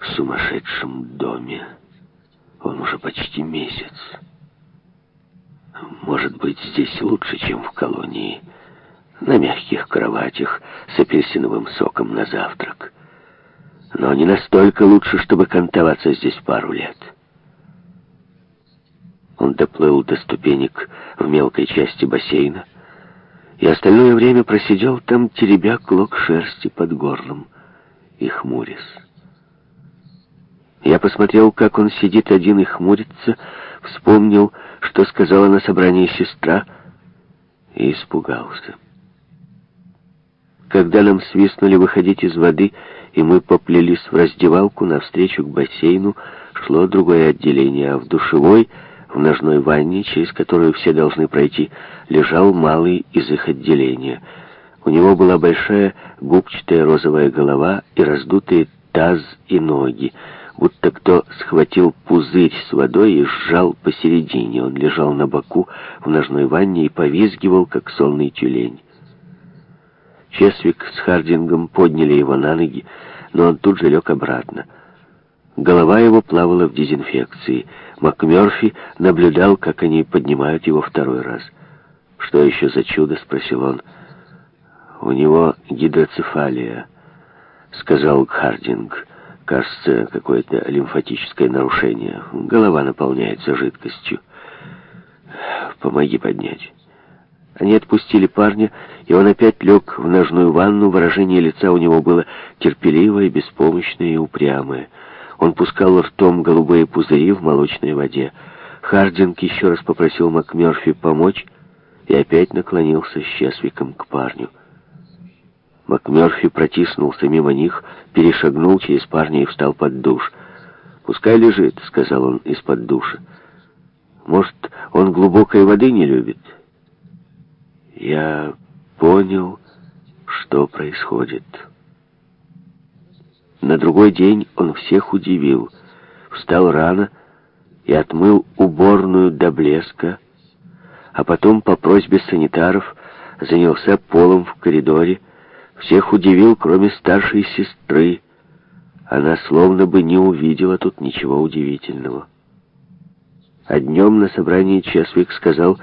в сумасшедшем доме. Он уже почти месяц. Может быть, здесь лучше, чем в колонии. На мягких кроватях с апельсиновым соком на завтрак. Но не настолько лучше, чтобы кантоваться здесь пару лет. Он доплыл до ступенек в мелкой части бассейна и остальное время просидел там, теребя клок шерсти под горлом и хмурясь. Я посмотрел, как он сидит один и хмурится, вспомнил, что сказала на собрании сестра, и испугался. Когда нам свистнули выходить из воды, и мы поплелись в раздевалку, навстречу к бассейну шло другое отделение, а в душевой, в ножной ванне, через которую все должны пройти, лежал малый из их отделения. У него была большая губчатая розовая голова и раздутые таз и ноги будто кто схватил пузырь с водой и сжал посередине. Он лежал на боку в ножной ванне и повизгивал, как сонный тюлень. Чесвик с Хардингом подняли его на ноги, но он тут же лег обратно. Голова его плавала в дезинфекции. МакМёрфи наблюдал, как они поднимают его второй раз. «Что еще за чудо?» — спросил он. «У него гидроцефалия», — сказал Хардинг. Кажется, какое-то лимфатическое нарушение. Голова наполняется жидкостью. Помоги поднять. Они отпустили парня, и он опять лег в ножную ванну. Выражение лица у него было терпеливое, беспомощное и упрямое. Он пускал ртом голубые пузыри в молочной воде. Хардинг еще раз попросил МакМерфи помочь и опять наклонился с Чесвиком к парню. МакМерфи протиснулся мимо них, перешагнул через парня и встал под душ. «Пускай лежит», — сказал он из-под душа. «Может, он глубокой воды не любит?» Я понял, что происходит. На другой день он всех удивил. Встал рано и отмыл уборную до блеска, а потом по просьбе санитаров занялся полом в коридоре, всех удивил, кроме старшей сестры. Она словно бы не увидела тут ничего удивительного. А днем на собрании Чесвик сказал,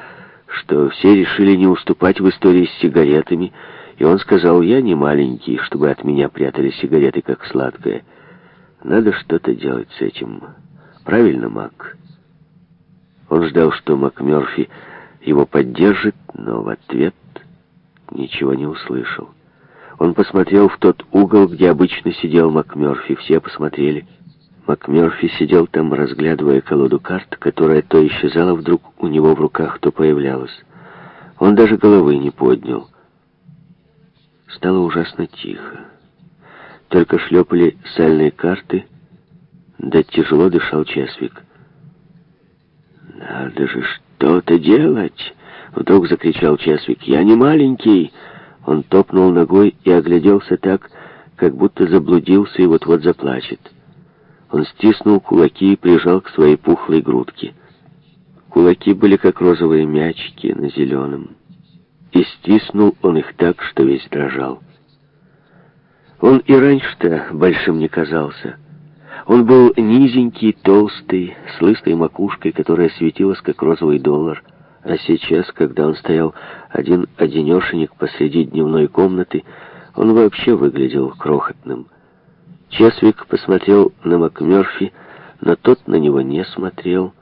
что все решили не уступать в истории с сигаретами, и он сказал, я не маленький, чтобы от меня прятали сигареты как сладкое. Надо что-то делать с этим. Правильно, Мак? Он ждал, что Мак Мерфи его поддержит, но в ответ ничего не услышал. Он посмотрел в тот угол, где обычно сидел МакМёрфи. Все посмотрели. МакМёрфи сидел там, разглядывая колоду карт, которая то исчезала вдруг у него в руках, то появлялась. Он даже головы не поднял. Стало ужасно тихо. Только шлепали сальные карты, да тяжело дышал Чесвик. «Надо же что-то делать!» — вдруг закричал Чесвик. «Я не маленький!» Он топнул ногой и огляделся так, как будто заблудился и вот-вот заплачет. Он стиснул кулаки и прижал к своей пухлой грудке. Кулаки были как розовые мячики на зеленом. И стиснул он их так, что весь дрожал. Он и раньше-то большим не казался. Он был низенький, толстый, с лыстой макушкой, которая светилась, как розовый доллар — а сейчас, когда он стоял один-одинешенек посреди дневной комнаты, он вообще выглядел крохотным. Чесвик посмотрел на МакМёрфи, но тот на него не смотрел.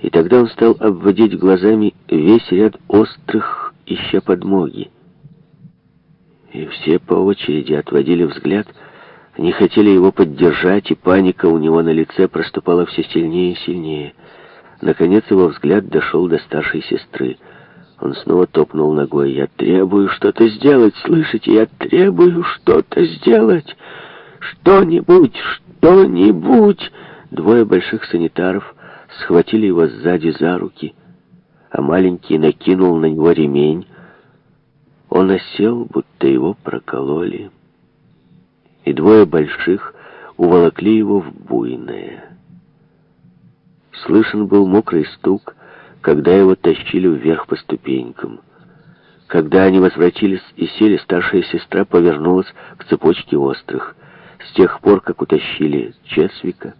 И тогда он стал обводить глазами весь ряд острых, ища подмоги. И все по очереди отводили взгляд, не хотели его поддержать, и паника у него на лице проступала все сильнее и сильнее — Наконец его взгляд дошел до старшей сестры. Он снова топнул ногой. «Я требую что-то сделать, слышите? Я требую что-то сделать! Что-нибудь, что-нибудь!» Двое больших санитаров схватили его сзади за руки, а маленький накинул на него ремень. Он осел, будто его прокололи. И двое больших уволокли его в буйное. Слышен был мокрый стук, когда его тащили вверх по ступенькам. Когда они возвратились и сели, старшая сестра повернулась к цепочке острых. С тех пор, как утащили Чесвика,